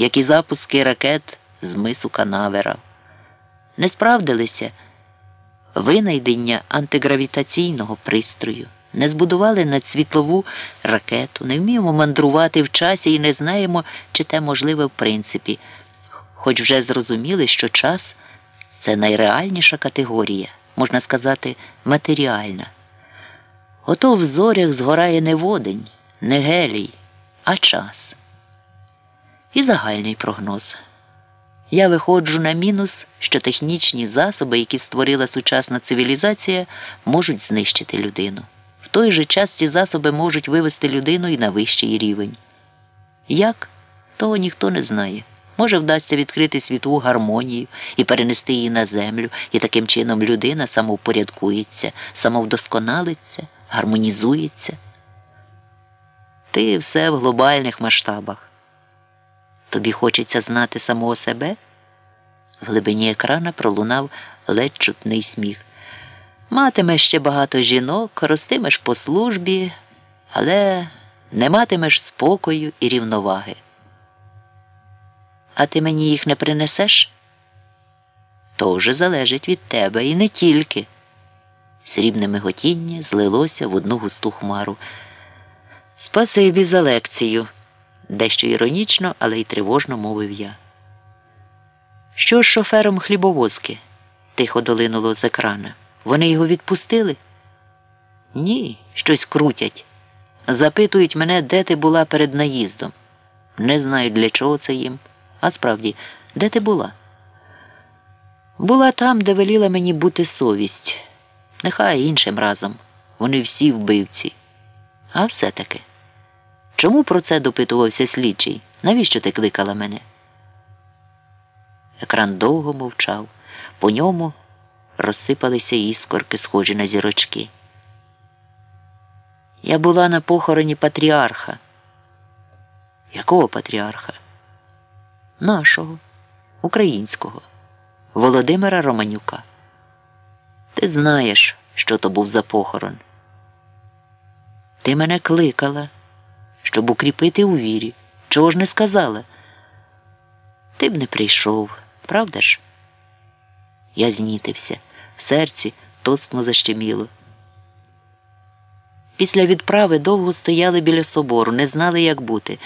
як і запуски ракет з мису Канавера. Не справдилися винайдення антигравітаційного пристрою, не збудували надсвітлову ракету, не вміємо мандрувати в часі і не знаємо, чи те можливе в принципі, хоч вже зрозуміли, що час це найреальніша категорія, можна сказати, матеріальна. Ото в зорях згорає не водень, не гелій, а час. І загальний прогноз. Я виходжу на мінус, що технічні засоби, які створила сучасна цивілізація, можуть знищити людину. В той же час ці засоби можуть вивести людину і на вищий рівень. Як? Того ніхто не знає. Може, вдасться відкрити світову гармонію і перенести її на землю, і таким чином людина самовпорядкується, самовдосконалиться, гармонізується. Ти все в глобальних масштабах. Тобі хочеться знати самого себе? В глибині екрана пролунав ледь чутний сміх. Матимеш ще багато жінок, ростимеш по службі, але не матимеш спокою і рівноваги. А ти мені їх не принесеш? То вже залежить від тебе і не тільки. Срібне миготіння злилося в одну густу хмару. Спасибі за лекцію, дещо іронічно, але й тривожно мовив я. Що з шофером хлібовозки? тихо долинуло з екрана. Вони його відпустили? Ні, щось крутять. Запитують мене, де ти була перед наїздом. Не знаю, для чого це їм. А справді, де ти була? Була там, де веліла мені бути совість. Нехай іншим разом. Вони всі вбивці. А все-таки. Чому про це допитувався слідчий? Навіщо ти кликала мене? Екран довго мовчав. По ньому розсипалися іскорки, схожі на зірочки. Я була на похороні патріарха. Якого патріарха? Нашого, українського, Володимира Романюка. Ти знаєш, що то був за похорон. Ти мене кликала, щоб укріпити у вірі. Чого ж не сказала? Ти б не прийшов, правда ж? Я знітився, в серці тосно защеміло. Після відправи довго стояли біля собору, не знали, як бути.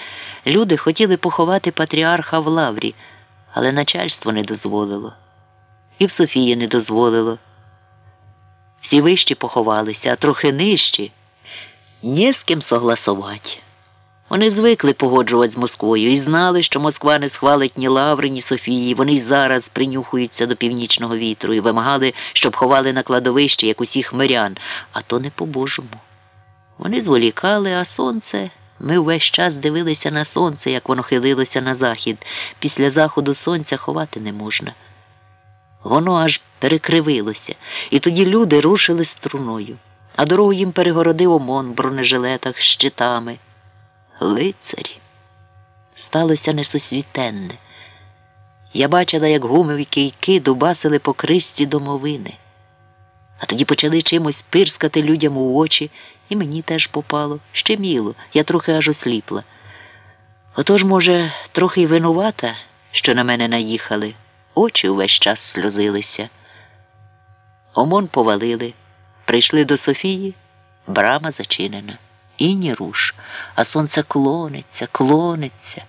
Люди хотіли поховати патріарха в лаврі, але начальство не дозволило. І в Софії не дозволило. Всі вищі поховалися, а трохи нижчі ні з ким согласувати. Вони звикли погоджувати з Москвою і знали, що Москва не схвалить ні Лаври, ні Софії. Вони й зараз принюхуються до північного вітру і вимагали, щоб ховали на кладовище, як усіх мирян, а то не по-божому. Вони зволікали, а сонце. Ми весь час дивилися на сонце, як воно хилилося на захід. Після заходу сонця ховати не можна. Воно аж перекривилося, і тоді люди рушили струною, а дорогу їм перегородив ОМОН в бронежилетах щитами. Лицарі. Сталося несусвітенне. Я бачила, як гумові кийки дубасили по кристі домовини, а тоді почали чимось пирскати людям у очі, і мені теж попало. Щеміло, я трохи аж осліпла. Отож, може, трохи й винувата, що на мене наїхали, очі увесь час сльозилися. Омон повалили, прийшли до Софії, брама зачинена. І ні руш, а сонце клониться, клониться.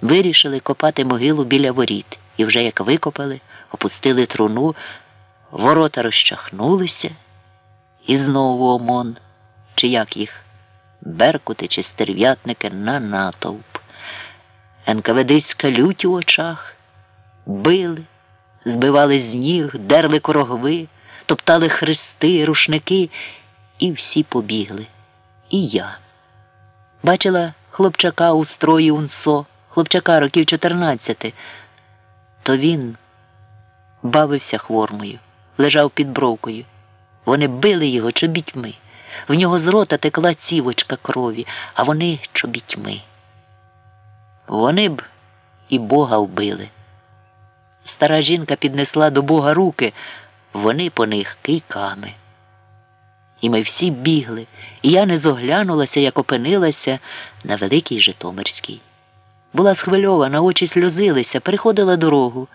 Вирішили копати могилу біля воріт, і вже як викопали, опустили труну, ворота розчахнулися, і знову ОМОН, чи як їх, беркути чи стерв'ятники на натовп. НКВДська лють у очах, били, збивали з ніг, дерли корогви, топтали хрести, рушники, і всі побігли. І я. Бачила хлопчака у строї унсо, хлопчака років 14. То він бавився хвормою, лежав під бровкою. Вони били його чобітьми. В нього з рота текла цівочка крові, а вони чобітьми. Вони б і Бога вбили. Стара жінка піднесла до Бога руки, вони по них кийками. І ми всі бігли, і я не зоглянулася, як опинилася на Великій Житомирській. Була схвильована, очі сльозилися, переходила дорогу.